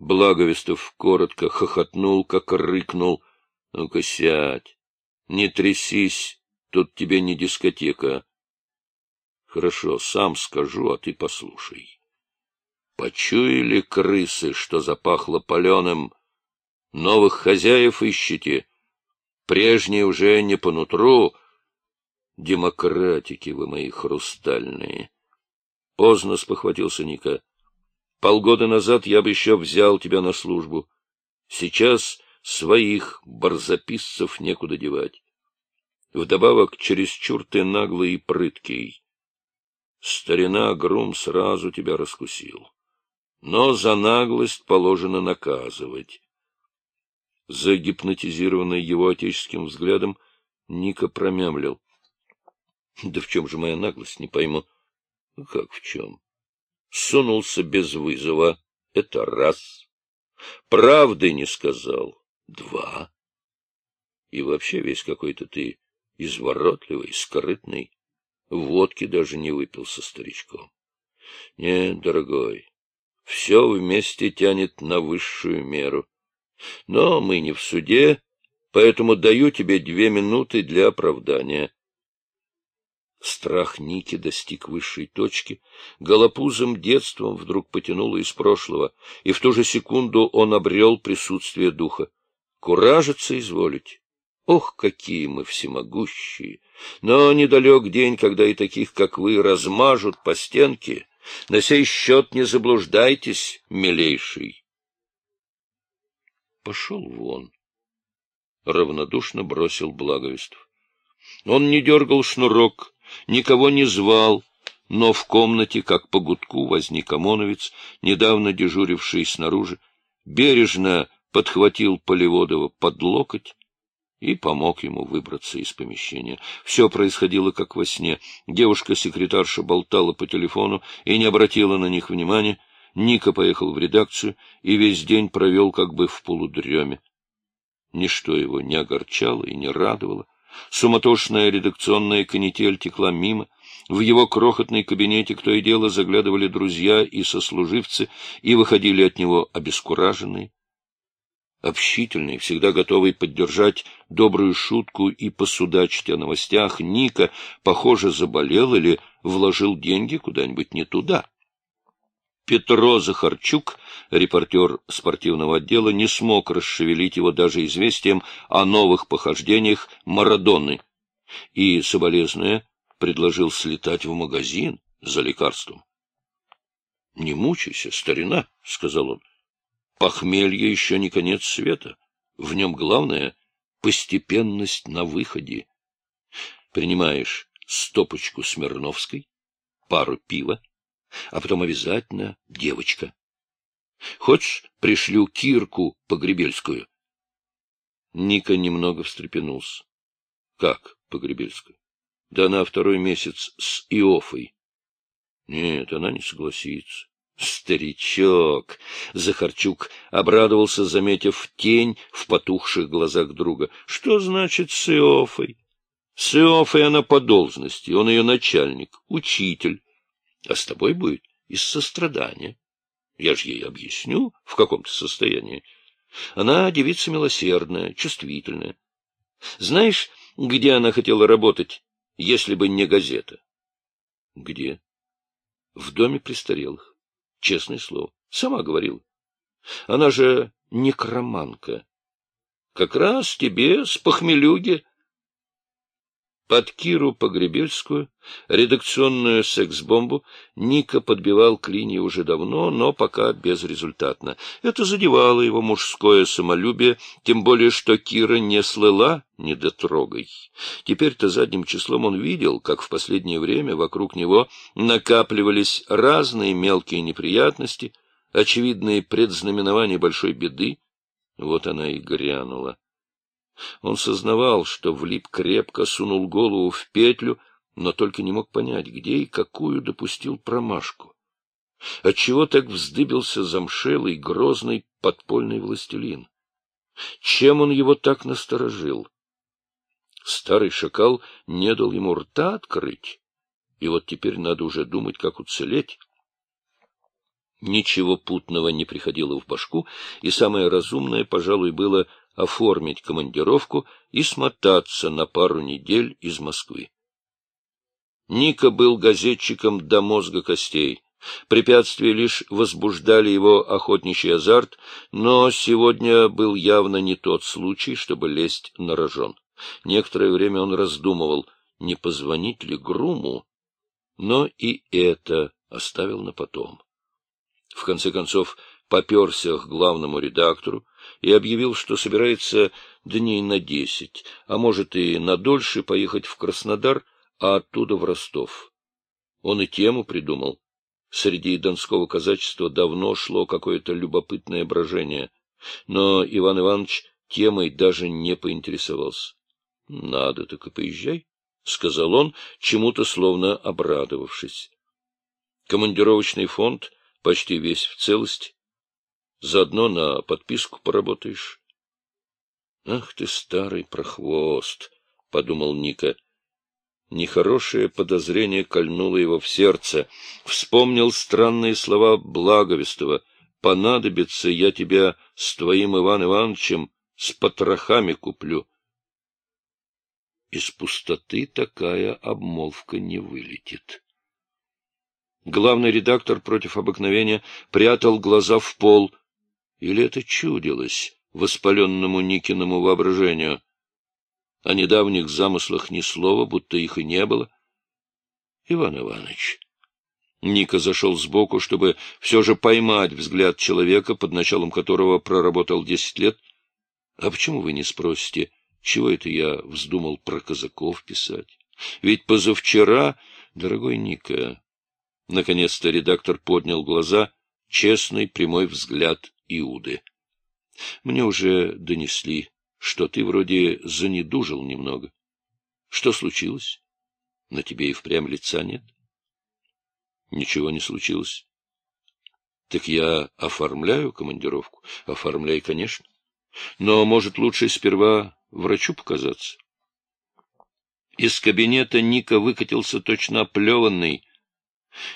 Благовестов коротко хохотнул, как рыкнул. — Ну-ка сядь, не трясись, тут тебе не дискотека. — Хорошо, сам скажу, а ты послушай. Почуяли крысы, что запахло паленым? Новых хозяев ищете? Прежние уже не по нутру. Демократики вы мои хрустальные. Поздно спохватился Ника. Полгода назад я бы еще взял тебя на службу. Сейчас своих барзаписцев некуда девать. Вдобавок, чересчур ты наглый и прыткий. Старина Грум сразу тебя раскусил. Но за наглость положено наказывать. Загипнотизированный его отеческим взглядом, Ника промямлил. — Да в чем же моя наглость, не пойму. — Как в чем? Сунулся без вызова. Это раз. Правды не сказал. Два. И вообще весь какой-то ты изворотливый, скрытный. Водки даже не выпил со старичком. Нет, дорогой, все вместе тянет на высшую меру. Но мы не в суде, поэтому даю тебе две минуты для оправдания. Страх Ники достиг высшей точки, голопузым детством вдруг потянуло из прошлого, и в ту же секунду он обрел присутствие духа. Куражиться изволить. Ох, какие мы всемогущие! Но недалек день, когда и таких, как вы, размажут по стенке. На сей счет не заблуждайтесь, милейший. Пошел вон. Равнодушно бросил благовеств. Он не дергал шнурок, никого не звал, но в комнате, как по гудку, возник ОМОНовец, недавно дежуривший снаружи, бережно подхватил Полеводова под локоть и помог ему выбраться из помещения. Все происходило как во сне. Девушка-секретарша болтала по телефону и не обратила на них внимания. Ника поехал в редакцию и весь день провел как бы в полудреме. Ничто его не огорчало и не радовало. Суматошная редакционная канитель текла мимо. В его крохотный кабинете кто и дело заглядывали друзья и сослуживцы и выходили от него обескураженные. Общительный, всегда готовый поддержать добрую шутку и посудачить о новостях, Ника, похоже, заболел или вложил деньги куда-нибудь не туда. Петро Захарчук, репортер спортивного отдела, не смог расшевелить его даже известием о новых похождениях Марадонны и, соболезнуя, предложил слетать в магазин за лекарством. — Не мучайся, старина, — сказал он. — Похмелье еще не конец света. В нем главное — постепенность на выходе. Принимаешь стопочку Смирновской, пару пива, а потом обязательно девочка. Хочешь, пришлю Кирку Погребельскую? Ника немного встрепенулся. — Как Погребельскую? — Да она второй месяц с Иофой. — Нет, она не согласится. Старичок! Захарчук обрадовался, заметив тень в потухших глазах друга. Что значит с Иофой? С Иофой она по должности, он ее начальник, учитель а с тобой будет из сострадания. Я же ей объясню, в каком то состоянии. Она девица милосердная, чувствительная. Знаешь, где она хотела работать, если бы не газета? Где? В доме престарелых. Честное слово. Сама говорила. Она же некроманка. Как раз тебе с похмелюги под Киру Погребельскую, редакционную секс-бомбу, Ника подбивал к линии уже давно, но пока безрезультатно. Это задевало его мужское самолюбие, тем более, что Кира не слыла недотрогой. Теперь-то задним числом он видел, как в последнее время вокруг него накапливались разные мелкие неприятности, очевидные предзнаменования большой беды. Вот она и грянула. Он сознавал, что влип крепко, сунул голову в петлю, но только не мог понять, где и какую допустил промашку. Отчего так вздыбился замшелый, грозный подпольный властелин? Чем он его так насторожил? Старый шакал не дал ему рта открыть, и вот теперь надо уже думать, как уцелеть. Ничего путного не приходило в башку, и самое разумное, пожалуй, было оформить командировку и смотаться на пару недель из Москвы. Ника был газетчиком до мозга костей. Препятствия лишь возбуждали его охотничий азарт, но сегодня был явно не тот случай, чтобы лезть на рожон. Некоторое время он раздумывал, не позвонить ли Груму, но и это оставил на потом. В конце концов, поперся к главному редактору и объявил, что собирается дней на десять, а может и на дольше поехать в Краснодар, а оттуда в Ростов. Он и тему придумал. Среди донского казачества давно шло какое-то любопытное брожение, но Иван Иванович темой даже не поинтересовался. — Надо, так и поезжай, — сказал он, чему-то словно обрадовавшись. Командировочный фонд почти весь в целости. Заодно на подписку поработаешь. — Ах ты, старый прохвост! — подумал Ника. Нехорошее подозрение кольнуло его в сердце. Вспомнил странные слова Благовестова. «Понадобится, я тебя с твоим Иван Ивановичем с потрохами куплю». Из пустоты такая обмолвка не вылетит. Главный редактор против обыкновения прятал глаза в пол. Или это чудилось воспаленному Никиному воображению? О недавних замыслах ни слова, будто их и не было. Иван Иванович. Ника зашел сбоку, чтобы все же поймать взгляд человека, под началом которого проработал десять лет. А почему вы не спросите, чего это я вздумал про казаков писать? Ведь позавчера, дорогой Ника... Наконец-то редактор поднял глаза, честный прямой взгляд Иуды. Мне уже донесли, что ты вроде занедужил немного. Что случилось? На тебе и впрямь лица нет. Ничего не случилось. Так я оформляю командировку? Оформляй, конечно. Но, может, лучше сперва врачу показаться? Из кабинета Ника выкатился точно оплеванный.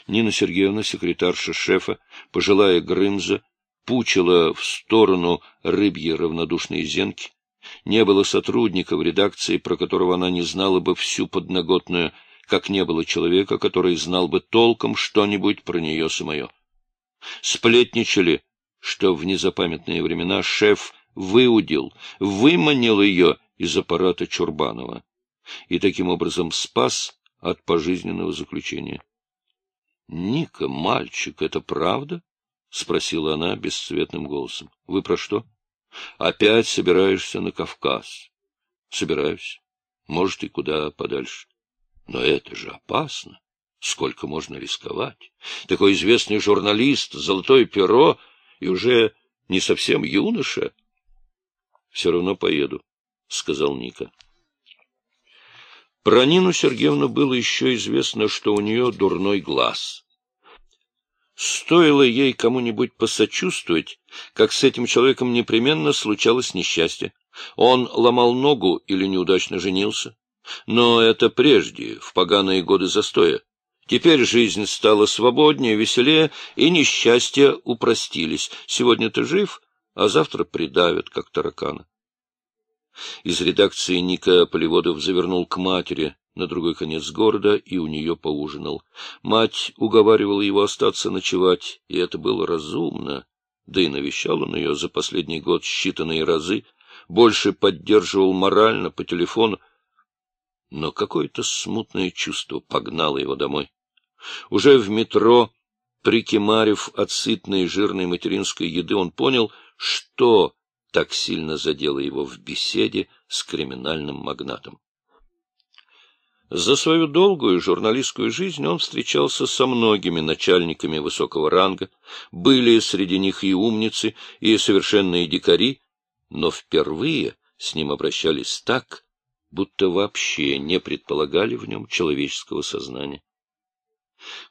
Нина Сергеевна, секретарша шефа, пожилая Грымза, пучила в сторону рыбьи равнодушные зенки, не было сотрудника в редакции, про которого она не знала бы всю подноготную, как не было человека, который знал бы толком что-нибудь про нее самое. Сплетничали, что в незапамятные времена шеф выудил, выманил ее из аппарата Чурбанова и таким образом спас от пожизненного заключения. — Ника, мальчик, это правда? — спросила она бесцветным голосом. — Вы про что? — Опять собираешься на Кавказ? Собираюсь. Может, и куда подальше. Но это же опасно. Сколько можно рисковать? Такой известный журналист, золотое перо, и уже не совсем юноша. Все равно поеду, — сказал Ника. Про Нину Сергеевну было еще известно, что у нее дурной глаз — Стоило ей кому-нибудь посочувствовать, как с этим человеком непременно случалось несчастье. Он ломал ногу или неудачно женился. Но это прежде, в поганые годы застоя. Теперь жизнь стала свободнее, веселее, и несчастья упростились. Сегодня ты жив, а завтра придавят, как таракана. Из редакции Ника Полеводов завернул к матери, на другой конец города и у нее поужинал. Мать уговаривала его остаться ночевать, и это было разумно. Да и навещал он ее за последний год считанные разы, больше поддерживал морально по телефону. Но какое-то смутное чувство погнало его домой. Уже в метро, прикимарив от сытной жирной материнской еды, он понял, что так сильно задело его в беседе с криминальным магнатом. За свою долгую журналистскую жизнь он встречался со многими начальниками высокого ранга, были среди них и умницы, и совершенные дикари, но впервые с ним обращались так, будто вообще не предполагали в нем человеческого сознания.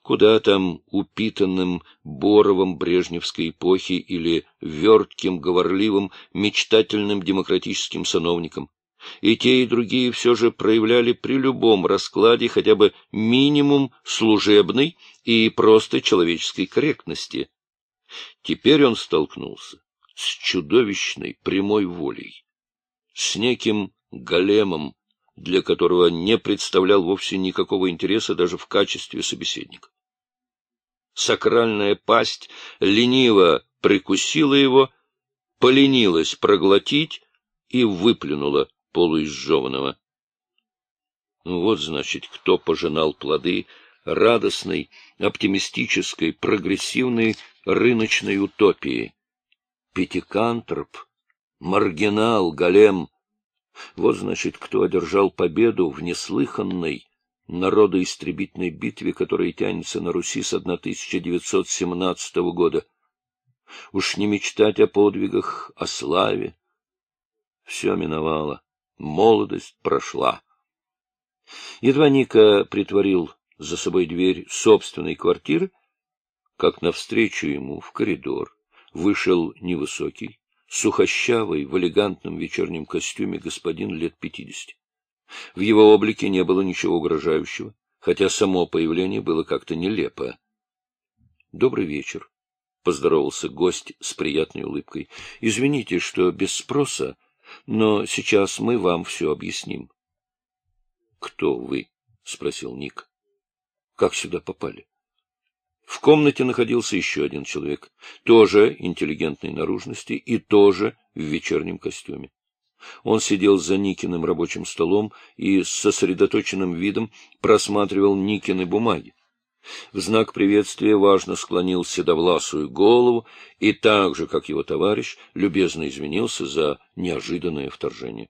Куда там упитанным Боровым Брежневской эпохи или вертким, говорливым, мечтательным демократическим сановникам? И те, и другие все же проявляли при любом раскладе хотя бы минимум служебной и просто человеческой корректности. Теперь он столкнулся с чудовищной прямой волей, с неким големом, для которого не представлял вовсе никакого интереса даже в качестве собеседника. Сакральная пасть лениво прикусила его, поленилась проглотить и выплюнула полуизжеванного. Вот, значит, кто пожинал плоды радостной, оптимистической, прогрессивной рыночной утопии. Пятикантроп, маргинал, голем. Вот, значит, кто одержал победу в неслыханной, народоистребительной битве, которая тянется на Руси с 1917 года. Уж не мечтать о подвигах, о славе. Все миновало. Молодость прошла. Едва Ника притворил за собой дверь собственной квартиры, как навстречу ему в коридор вышел невысокий, сухощавый, в элегантном вечернем костюме господин лет пятидесяти. В его облике не было ничего угрожающего, хотя само появление было как-то нелепо. — Добрый вечер, — поздоровался гость с приятной улыбкой. — Извините, что без спроса, но сейчас мы вам все объясним. — Кто вы? — спросил Ник. — Как сюда попали? В комнате находился еще один человек, тоже интеллигентной наружности и тоже в вечернем костюме. Он сидел за Никиным рабочим столом и с сосредоточенным видом просматривал Никины бумаги. В знак приветствия важно склонил седовласую голову и так же, как его товарищ, любезно извинился за неожиданное вторжение.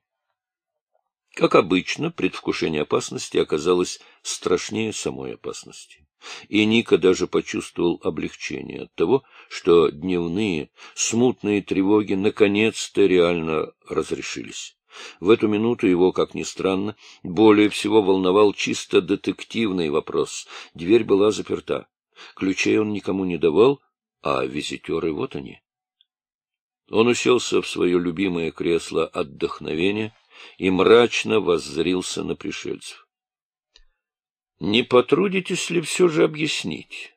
Как обычно, предвкушение опасности оказалось страшнее самой опасности. И Ника даже почувствовал облегчение от того, что дневные, смутные тревоги наконец-то реально разрешились. В эту минуту его, как ни странно, более всего волновал чисто детективный вопрос. Дверь была заперта. Ключей он никому не давал, а визитеры вот они. Он уселся в свое любимое кресло отдохновения и мрачно воззрился на пришельцев. Не потрудитесь ли все же объяснить?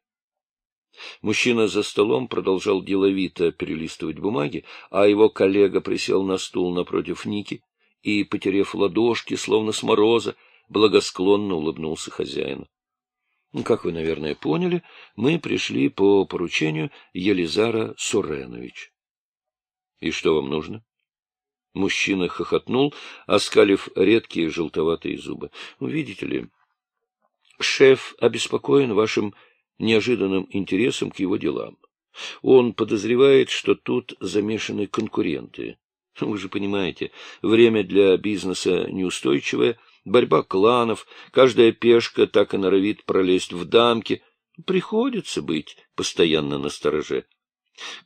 Мужчина за столом продолжал деловито перелистывать бумаги, а его коллега присел на стул напротив Ники и, потерев ладошки, словно с мороза, благосклонно улыбнулся хозяину. Ну, как вы, наверное, поняли, мы пришли по поручению Елизара Суренович. — И что вам нужно? Мужчина хохотнул, оскалив редкие желтоватые зубы. — Видите ли, Шеф обеспокоен вашим неожиданным интересом к его делам. Он подозревает, что тут замешаны конкуренты. Вы же понимаете, время для бизнеса неустойчивое, борьба кланов, каждая пешка так и норовит пролезть в дамки. Приходится быть постоянно на стороже.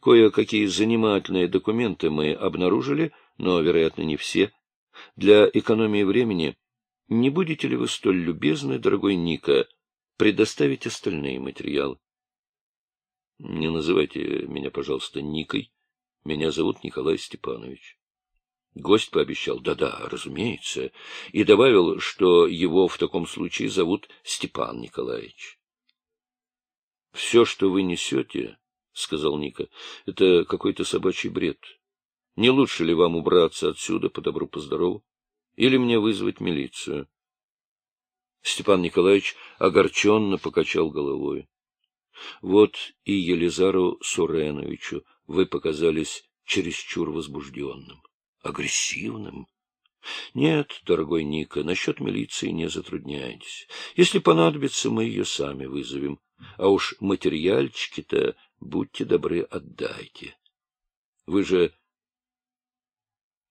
Кое-какие занимательные документы мы обнаружили, но, вероятно, не все. Для экономии времени не будете ли вы столь любезны, дорогой Ника, предоставить остальные материалы? Не называйте меня, пожалуйста, Никой. Меня зовут Николай Степанович. Гость пообещал, да-да, разумеется, и добавил, что его в таком случае зовут Степан Николаевич. — Все, что вы несете, — сказал Ника, — это какой-то собачий бред. Не лучше ли вам убраться отсюда по добру-поздорову? Или мне вызвать милицию? Степан Николаевич огорченно покачал головой. — Вот и Елизару Суреновичу вы показались чересчур возбужденным, агрессивным. Нет, дорогой Ника, насчет милиции не затрудняйтесь. Если понадобится, мы ее сами вызовем. А уж материальчики-то, будьте добры, отдайте. Вы же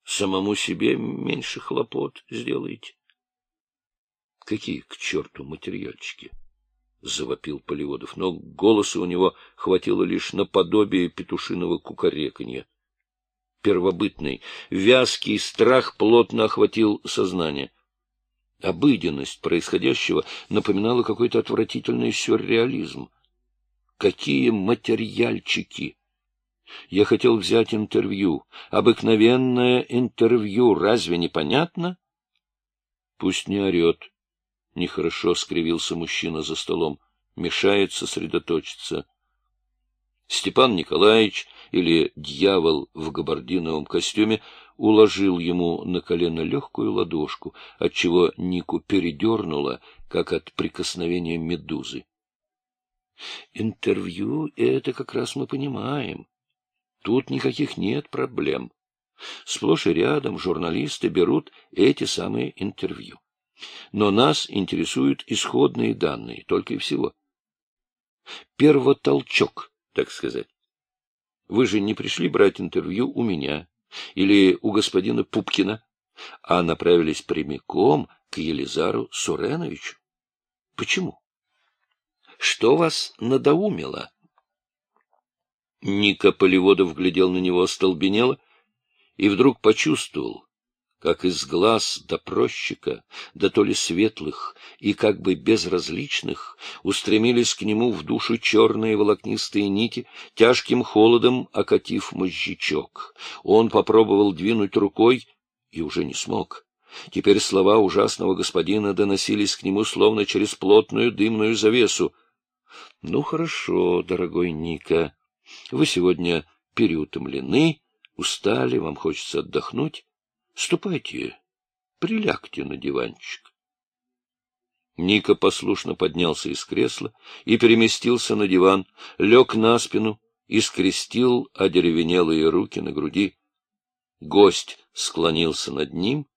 самому себе меньше хлопот сделаете. — Какие к черту материальчики? — завопил Полеводов, но голоса у него хватило лишь наподобие петушиного кукареканья. Первобытный, вязкий страх плотно охватил сознание. Обыденность происходящего напоминала какой-то отвратительный сюрреализм. Какие материальчики! Я хотел взять интервью. Обыкновенное интервью. Разве не понятно? Пусть не орет. Нехорошо скривился мужчина за столом. Мешает сосредоточиться. Степан Николаевич или дьявол в габардиновом костюме уложил ему на колено легкую ладошку, отчего Нику передернуло, как от прикосновения медузы. Интервью — это как раз мы понимаем. Тут никаких нет проблем. Сплошь и рядом журналисты берут эти самые интервью. Но нас интересуют исходные данные, только и всего. Первотолчок, так сказать. Вы же не пришли брать интервью у меня или у господина Пупкина, а направились прямиком к Елизару Суреновичу. Почему? Что вас надоумило? Ника Полеводов глядел на него остолбенело и вдруг почувствовал, как из глаз допросчика, да то ли светлых и как бы безразличных, устремились к нему в душу черные волокнистые нити, тяжким холодом окатив мозжечок. Он попробовал двинуть рукой и уже не смог. Теперь слова ужасного господина доносились к нему словно через плотную дымную завесу. — Ну, хорошо, дорогой Ника, вы сегодня переутомлены, устали, вам хочется отдохнуть. Ступайте, прилягте на диванчик. Ника послушно поднялся из кресла и переместился на диван, лег на спину и скрестил одеревенелые руки на груди. Гость склонился над ним,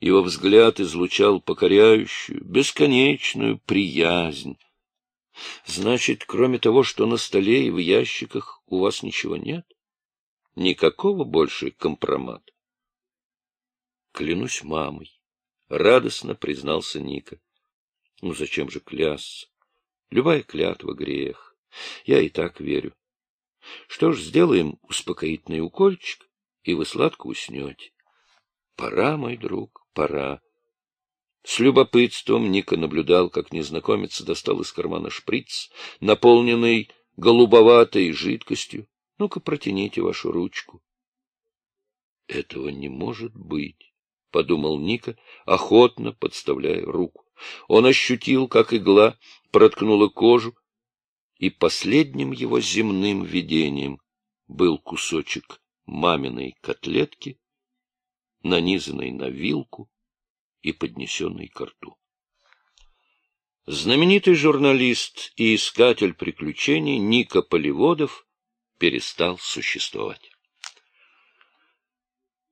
его взгляд излучал покоряющую, бесконечную приязнь. — Значит, кроме того, что на столе и в ящиках, у вас ничего нет? Никакого больше компромата? Клянусь мамой. Радостно признался Ника. Ну, зачем же клясться? Любая клятва — грех. Я и так верю. Что ж, сделаем успокоительный укольчик, и вы сладко уснете. Пора, мой друг, пора. С любопытством Ника наблюдал, как незнакомец достал из кармана шприц, наполненный голубоватой жидкостью. Ну-ка, протяните вашу ручку. Этого не может быть. — подумал Ника, охотно подставляя руку. Он ощутил, как игла проткнула кожу, и последним его земным видением был кусочек маминой котлетки, нанизанной на вилку и поднесенной к рту. Знаменитый журналист и искатель приключений Ника Полеводов перестал существовать.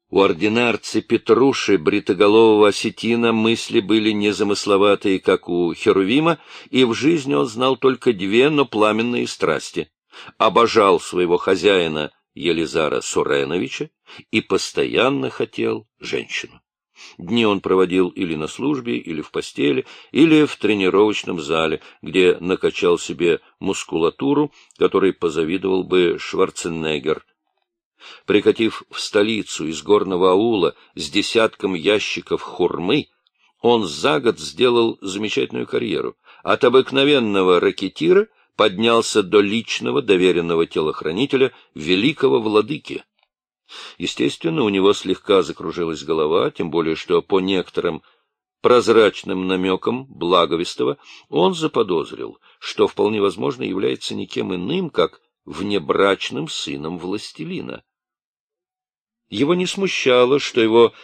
У ординарца Петруши, бритоголового осетина, мысли были незамысловатые, как у Херувима, и в жизни он знал только две, но пламенные страсти. Обожал своего хозяина Елизара Суреновича и постоянно хотел женщину. Дни он проводил или на службе, или в постели, или в тренировочном зале, где накачал себе мускулатуру, которой позавидовал бы Шварценеггер – Прикатив в столицу из горного аула с десятком ящиков хурмы, он за год сделал замечательную карьеру. От обыкновенного ракетира поднялся до личного доверенного телохранителя великого владыки. Естественно, у него слегка закружилась голова, тем более что по некоторым прозрачным намекам Благовестова он заподозрил, что вполне возможно является никем иным, как внебрачным сыном властелина. Его не смущало, что его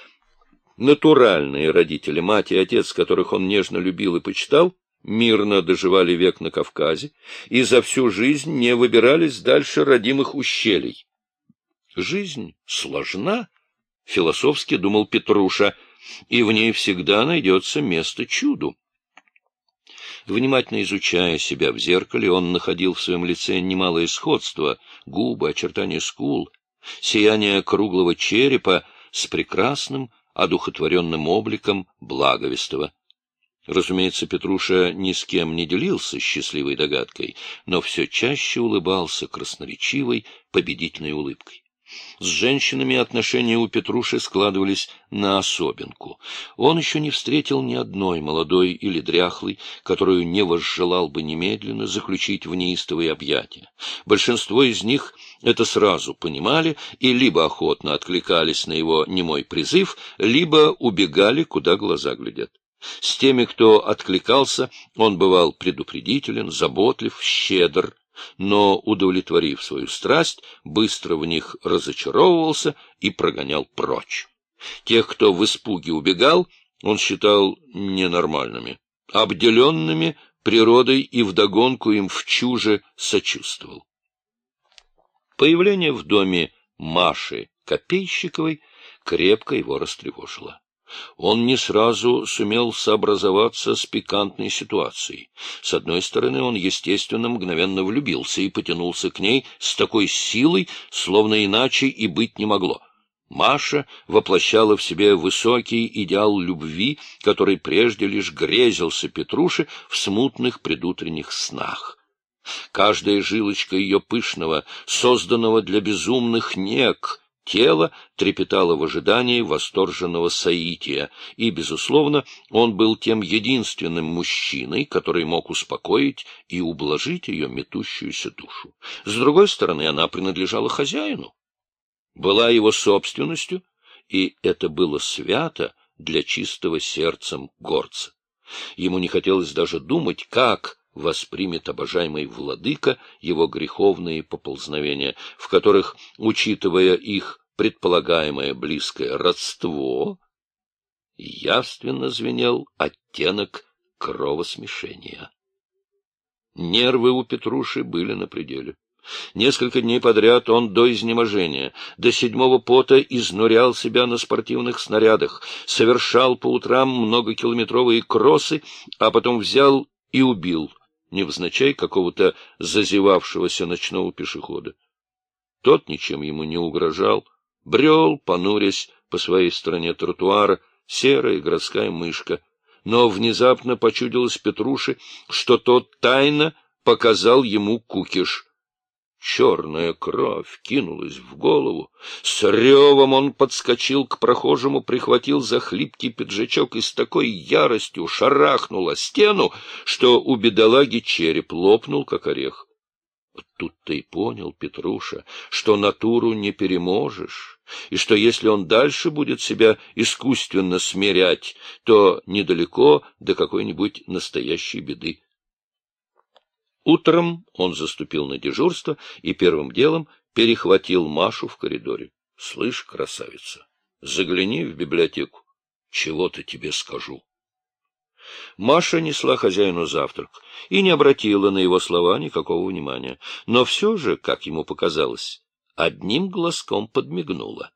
натуральные родители, мать и отец, которых он нежно любил и почитал, мирно доживали век на Кавказе и за всю жизнь не выбирались дальше родимых ущелий. Жизнь сложна, — философски думал Петруша, — и в ней всегда найдется место чуду. Внимательно изучая себя в зеркале, он находил в своем лице немалое сходство — губы, очертания скул — сияние круглого черепа с прекрасным, одухотворенным обликом благовестого. Разумеется, Петруша ни с кем не делился счастливой догадкой, но все чаще улыбался красноречивой, победительной улыбкой. С женщинами отношения у Петруши складывались на особенку. Он еще не встретил ни одной молодой или дряхлой, которую не возжелал бы немедленно заключить в неистовые объятия. Большинство из них это сразу понимали и либо охотно откликались на его немой призыв, либо убегали, куда глаза глядят. С теми, кто откликался, он бывал предупредителен, заботлив, щедр, но, удовлетворив свою страсть, быстро в них разочаровывался и прогонял прочь. Тех, кто в испуге убегал, он считал ненормальными, обделенными природой и вдогонку им в чуже сочувствовал. Появление в доме Маши Копейщиковой крепко его растревожило. Он не сразу сумел сообразоваться с пикантной ситуацией. С одной стороны, он, естественно, мгновенно влюбился и потянулся к ней с такой силой, словно иначе и быть не могло. Маша воплощала в себе высокий идеал любви, который прежде лишь грезился Петруше в смутных предутренних снах. Каждая жилочка ее пышного, созданного для безумных нек, Тело трепетало в ожидании восторженного соития, и, безусловно, он был тем единственным мужчиной, который мог успокоить и ублажить ее метущуюся душу. С другой стороны, она принадлежала хозяину, была его собственностью, и это было свято для чистого сердцем горца. Ему не хотелось даже думать, как воспримет обожаемый владыка его греховные поползновения, в которых, учитывая их предполагаемое близкое родство, явственно звенел оттенок кровосмешения. Нервы у Петруши были на пределе. Несколько дней подряд он до изнеможения, до седьмого пота изнурял себя на спортивных снарядах, совершал по утрам многокилометровые кроссы, а потом взял и убил невзначай какого-то зазевавшегося ночного пешехода. Тот ничем ему не угрожал, брел, понурясь по своей стороне тротуара, серая городская мышка, но внезапно почудилось Петруше, что тот тайно показал ему кукиш — Черная кровь кинулась в голову. С ревом он подскочил к прохожему, прихватил за хлипкий пиджачок и с такой яростью шарахнул о стену, что у бедолаги череп лопнул, как орех. Тут ты и понял, Петруша, что натуру не переможешь, и что если он дальше будет себя искусственно смирять, то недалеко до какой-нибудь настоящей беды. Утром он заступил на дежурство и первым делом перехватил Машу в коридоре. — Слышь, красавица, загляни в библиотеку. Чего-то тебе скажу. Маша несла хозяину завтрак и не обратила на его слова никакого внимания, но все же, как ему показалось, одним глазком подмигнула.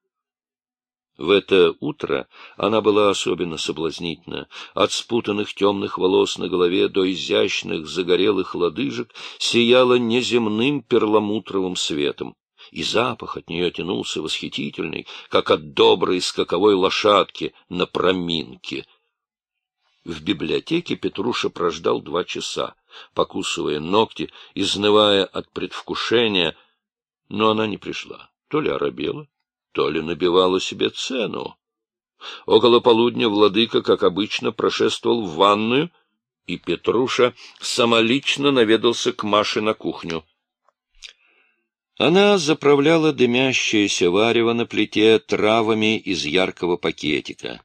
В это утро она была особенно соблазнительна. От спутанных темных волос на голове до изящных загорелых лодыжек сияла неземным перламутровым светом. И запах от нее тянулся восхитительный, как от доброй скаковой лошадки на проминке. В библиотеке Петруша прождал два часа, покусывая ногти, изнывая от предвкушения, но она не пришла. То ли оробела, то ли набивала себе цену. Около полудня владыка, как обычно, прошествовал в ванную, и Петруша самолично наведался к Маше на кухню. Она заправляла дымящееся варево на плите травами из яркого пакетика.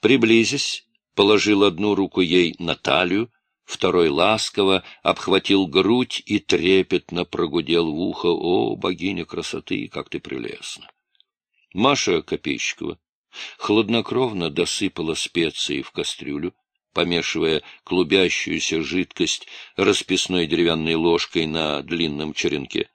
Приблизясь, положил одну руку ей на талию, второй ласково обхватил грудь и трепетно прогудел в ухо «О, богиня красоты, как ты прелестна!» Маша Копейщикова хладнокровно досыпала специи в кастрюлю, помешивая клубящуюся жидкость расписной деревянной ложкой на длинном черенке,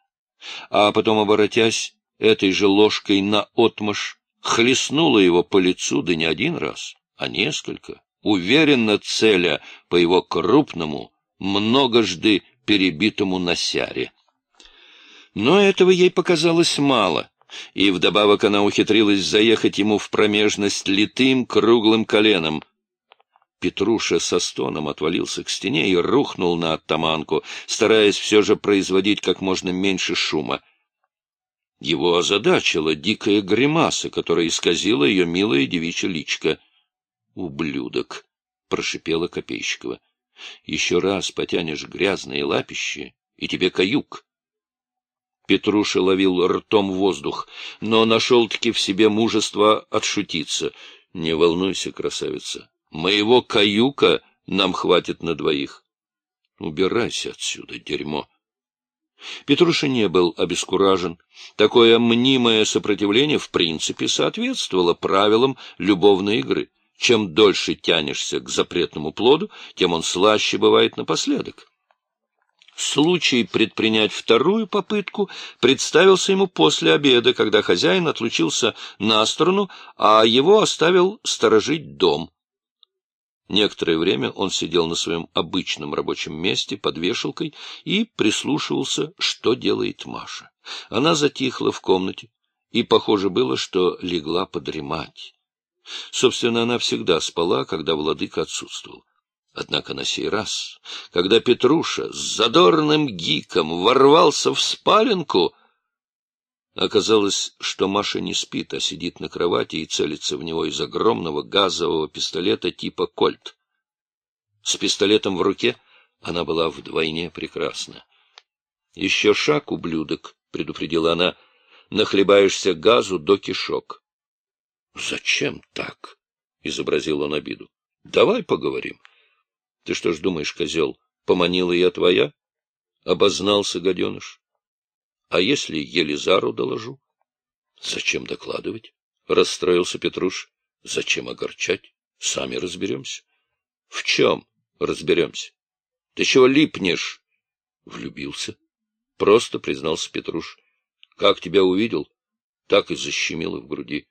а потом, оборотясь этой же ложкой на отмаш, хлестнула его по лицу да не один раз, а несколько, уверенно целя по его крупному, многожды перебитому носяре. Но этого ей показалось мало — и вдобавок она ухитрилась заехать ему в промежность литым круглым коленом. Петруша со стоном отвалился к стене и рухнул на оттаманку, стараясь все же производить как можно меньше шума. Его озадачила дикая гримаса, которая исказила ее милая девичья личка. «Ублюдок!» — прошипела Копейщикова. «Еще раз потянешь грязные лапищи, и тебе каюк!» Петруша ловил ртом воздух, но нашел-таки в себе мужество отшутиться. — Не волнуйся, красавица, моего каюка нам хватит на двоих. Убирайся отсюда, дерьмо. Петруша не был обескуражен. Такое мнимое сопротивление в принципе соответствовало правилам любовной игры. Чем дольше тянешься к запретному плоду, тем он слаще бывает напоследок. Случай предпринять вторую попытку представился ему после обеда, когда хозяин отлучился на сторону, а его оставил сторожить дом. Некоторое время он сидел на своем обычном рабочем месте под вешалкой и прислушивался, что делает Маша. Она затихла в комнате, и похоже было, что легла подремать. Собственно, она всегда спала, когда владыка отсутствовал. Однако на сей раз, когда Петруша с задорным гиком ворвался в спаленку, оказалось, что Маша не спит, а сидит на кровати и целится в него из огромного газового пистолета типа «Кольт». С пистолетом в руке она была вдвойне прекрасна. — Еще шаг, ублюдок, — предупредила она, — нахлебаешься газу до кишок. — Зачем так? — изобразил он обиду. — Давай поговорим. — ты что ж думаешь, козел, поманила я твоя? Обознался гаденыш. А если Елизару доложу? Зачем докладывать? Расстроился Петруш. Зачем огорчать? Сами разберемся. В чем разберемся? Ты чего липнешь? Влюбился. Просто признался Петруш. Как тебя увидел, так и защемило в груди.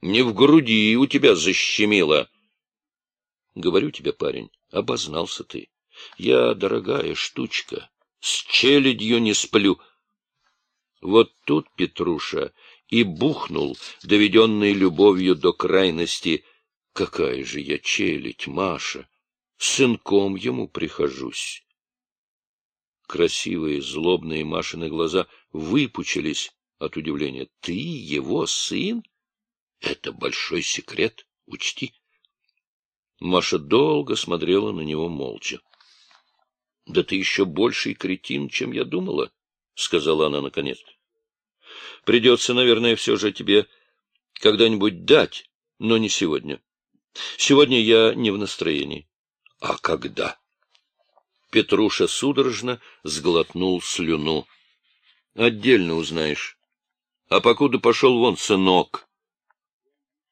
Не в груди у тебя защемило. Говорю тебе, парень, Обознался ты. Я, дорогая штучка, с челядью не сплю. Вот тут Петруша и бухнул, доведенный любовью до крайности. Какая же я челядь, Маша! Сынком ему прихожусь. Красивые, злобные Машины глаза выпучились от удивления. — Ты его сын? Это большой секрет, учти. Маша долго смотрела на него молча. — Да ты еще больший кретин, чем я думала, — сказала она наконец. — Придется, наверное, все же тебе когда-нибудь дать, но не сегодня. Сегодня я не в настроении. — А когда? Петруша судорожно сглотнул слюну. — Отдельно узнаешь. А покуда пошел вон сынок.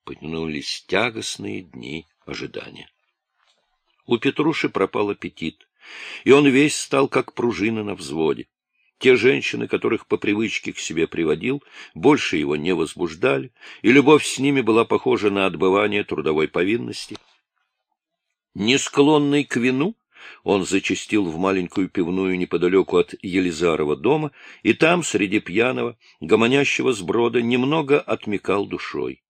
Потянулись тягостные дни ожидания. У Петруши пропал аппетит, и он весь стал как пружина на взводе. Те женщины, которых по привычке к себе приводил, больше его не возбуждали, и любовь с ними была похожа на отбывание трудовой повинности. Не склонный к вину, он зачастил в маленькую пивную неподалеку от Елизарова дома, и там, среди пьяного, гомонящего сброда, немного отмекал душой.